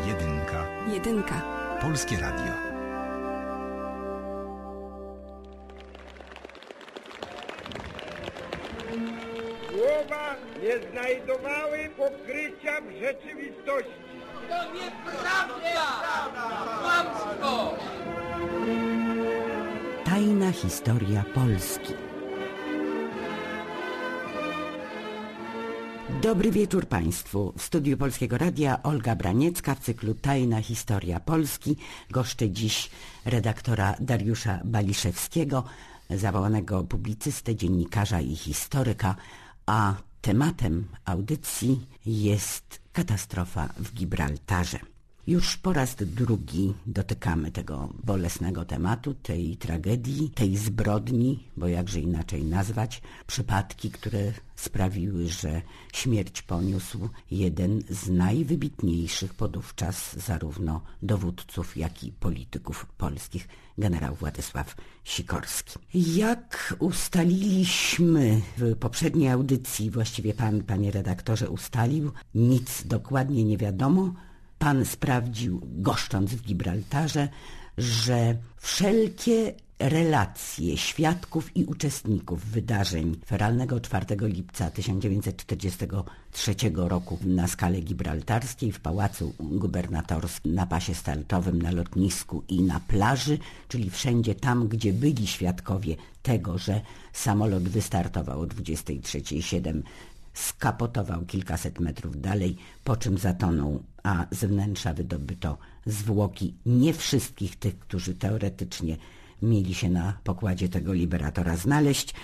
Jedynka. Jedynka. Polskie Radio. Słowa nie znajdowały pokrycia w rzeczywistości. To nieprawda! Kłamstwo! Tajna historia Polski. Dobry wieczór Państwu. W studiu Polskiego Radia Olga Braniecka w cyklu Tajna Historia Polski goszczę dziś redaktora Dariusza Baliszewskiego, zawołanego publicystę, dziennikarza i historyka, a tematem audycji jest katastrofa w Gibraltarze. Już po raz drugi dotykamy tego bolesnego tematu, tej tragedii, tej zbrodni, bo jakże inaczej nazwać, przypadki, które sprawiły, że śmierć poniósł jeden z najwybitniejszych podówczas zarówno dowódców, jak i polityków polskich, generał Władysław Sikorski. Jak ustaliliśmy w poprzedniej audycji, właściwie pan, panie redaktorze, ustalił, nic dokładnie nie wiadomo, Pan sprawdził, goszcząc w Gibraltarze, że wszelkie relacje świadków i uczestników wydarzeń feralnego 4 lipca 1943 roku na skale gibraltarskiej w Pałacu Gubernatorskim, na pasie startowym, na lotnisku i na plaży, czyli wszędzie tam, gdzie byli świadkowie tego, że samolot wystartował o 23.07 skapotował kilkaset metrów dalej, po czym zatonął, a z wnętrza wydobyto zwłoki nie wszystkich tych, którzy teoretycznie mieli się na pokładzie tego liberatora znaleźć.